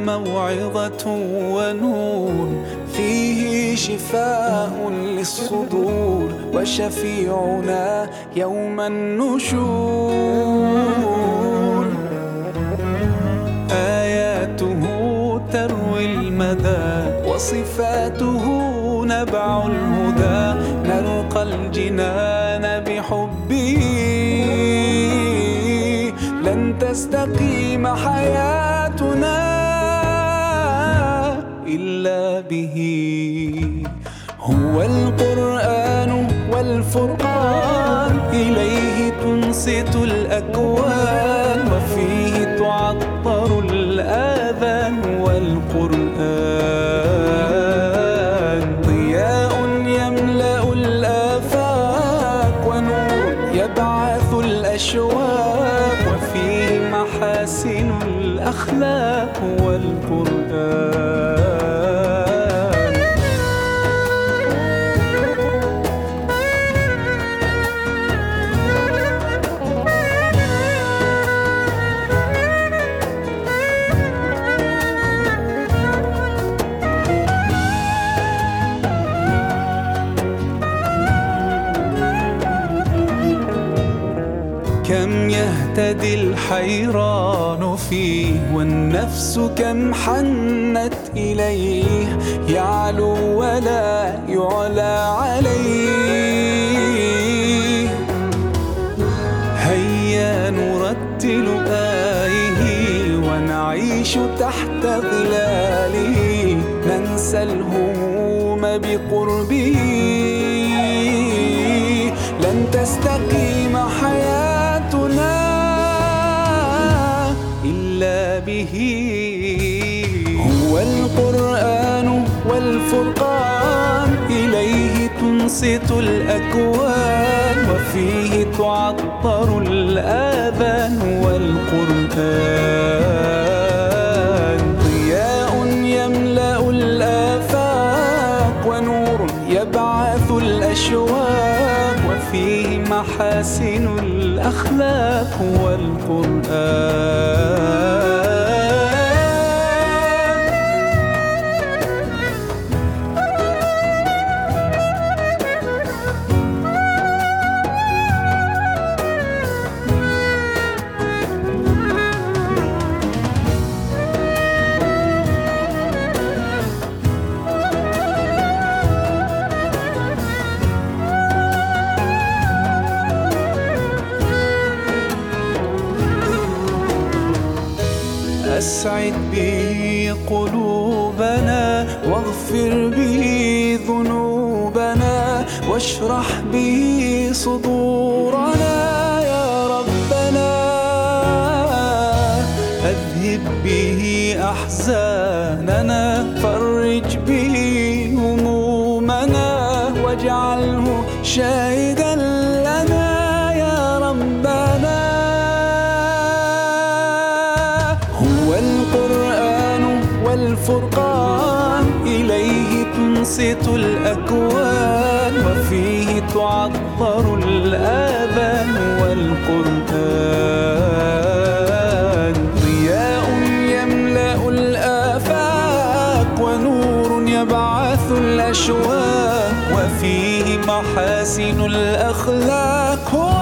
موعظة ونور. فيه شفاء للصدور وشفيعنا يوم النشور. آياته تروي المدى وصفاته نبع الهدى. نلقى الجنان بحبه. لن تستقيم حياتنا والفرقان إليه تنصت الأكوان وفيه تعطر الآذان والقرآن. ضياء يملأ الآفاق ونور يبعث الأشواق وفيه محاسن الأخلاق والقرآن. يهتدي الحيران فيه والنفس كم حنت إليه يعلو ولا يعلى عليه. هيا نرتل آيه ونعيش تحت ظلاله ننسى الهموم بقربه. لن تستقيم هو القرآن والفرقان إليه تنصت الأكوان وفيه تعطر الآذان والقرآن. ضياء يملأ الآفاق ونور يبعث الأشواق وفيه محاسن الأخلاق والقرآن. أسعد به قلوبنا واغفر به ذنوبنا واشرح به صدورنا يا ربنا. أذهب به أحزاننا فرج به همومنا واجعله شاهدا لنا. والفرقان إليه تنصت الأكوان وفيه تعطر الآذان والقرآن. ضياء يملأ الآفاق ونور يبعث الأشواق وفيه محاسن الأخلاق هو